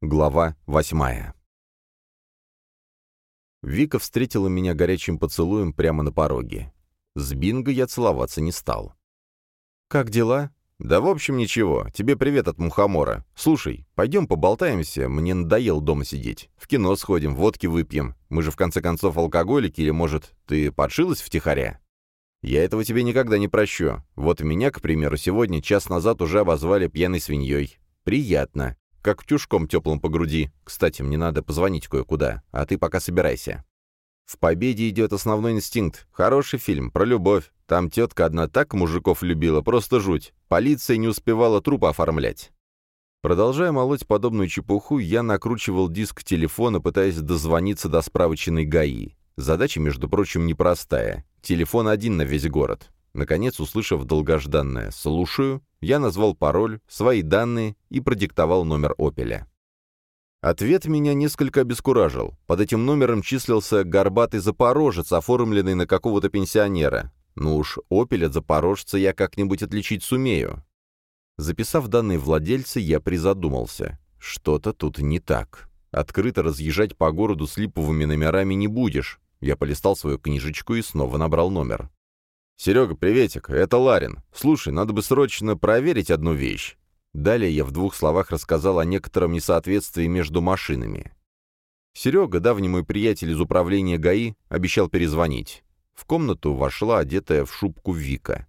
Глава восьмая. Вика встретила меня горячим поцелуем прямо на пороге. С Бинго я целоваться не стал. «Как дела?» «Да в общем ничего. Тебе привет от Мухомора. Слушай, пойдем поболтаемся, мне надоело дома сидеть. В кино сходим, водки выпьем. Мы же в конце концов алкоголики, или, может, ты подшилась втихаря?» «Я этого тебе никогда не прощу. Вот меня, к примеру, сегодня час назад уже обозвали пьяной свиньей. Приятно как тюшком теплым по груди. Кстати, мне надо позвонить кое-куда, а ты пока собирайся. В «Победе» идет основной инстинкт. Хороший фильм, про любовь. Там тетка одна так мужиков любила, просто жуть. Полиция не успевала трупы оформлять. Продолжая молоть подобную чепуху, я накручивал диск телефона, пытаясь дозвониться до справочной ГАИ. Задача, между прочим, непростая. Телефон один на весь город. Наконец, услышав долгожданное «слушаю», я назвал пароль, свои данные и продиктовал номер «Опеля». Ответ меня несколько обескуражил. Под этим номером числился горбатый запорожец, оформленный на какого-то пенсионера. Ну уж «Опель» от запорожца я как-нибудь отличить сумею. Записав данные владельца, я призадумался. Что-то тут не так. Открыто разъезжать по городу с липовыми номерами не будешь. Я полистал свою книжечку и снова набрал номер. «Серега, приветик, это Ларин. Слушай, надо бы срочно проверить одну вещь». Далее я в двух словах рассказал о некотором несоответствии между машинами. Серега, давний мой приятель из управления ГАИ, обещал перезвонить. В комнату вошла одетая в шубку Вика.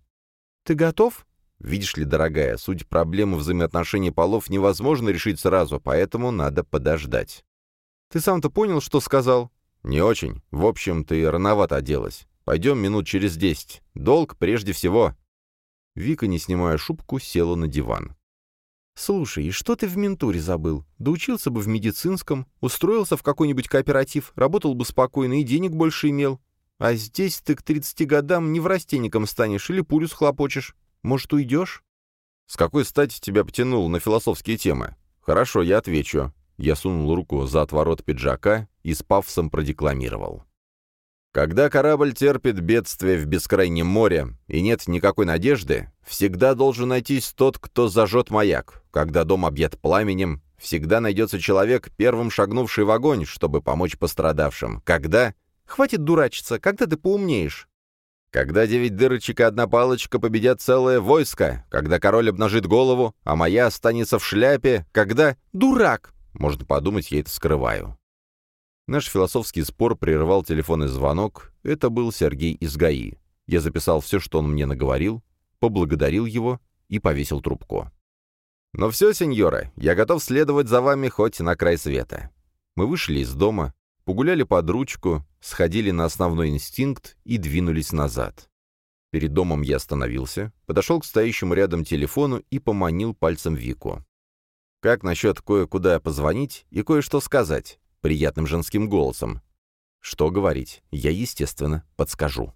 «Ты готов?» «Видишь ли, дорогая, суть проблемы взаимоотношений полов невозможно решить сразу, поэтому надо подождать». «Ты сам-то понял, что сказал?» «Не очень. В общем, ты рановато оделась. Пойдем минут через десять. Долг прежде всего». Вика, не снимая шубку, села на диван. «Слушай, и что ты в ментуре забыл? Доучился бы в медицинском, устроился в какой-нибудь кооператив, работал бы спокойно и денег больше имел. А здесь ты к тридцати годам не неврастенником станешь или пулю схлопочешь. Может, уйдешь?» «С какой стати тебя потянул на философские темы?» «Хорошо, я отвечу». Я сунул руку за отворот пиджака и с пафосом продекламировал. Когда корабль терпит бедствие в бескрайнем море и нет никакой надежды, всегда должен найтись тот, кто зажжет маяк. Когда дом объят пламенем, всегда найдется человек, первым шагнувший в огонь, чтобы помочь пострадавшим. Когда... Хватит дурачиться, когда ты поумнеешь. Когда девять дырочек и одна палочка победят целое войско, когда король обнажит голову, а моя останется в шляпе, когда... Дурак! Можно подумать, я это скрываю. Наш философский спор прервал телефонный звонок. Это был Сергей из ГАИ. Я записал все, что он мне наговорил, поблагодарил его и повесил трубку. «Ну все, сеньора, я готов следовать за вами хоть на край света». Мы вышли из дома, погуляли под ручку, сходили на основной инстинкт и двинулись назад. Перед домом я остановился, подошел к стоящему рядом телефону и поманил пальцем Вику. «Как насчет кое-куда позвонить и кое-что сказать? Приятным женским голосом. Что говорить, я, естественно, подскажу.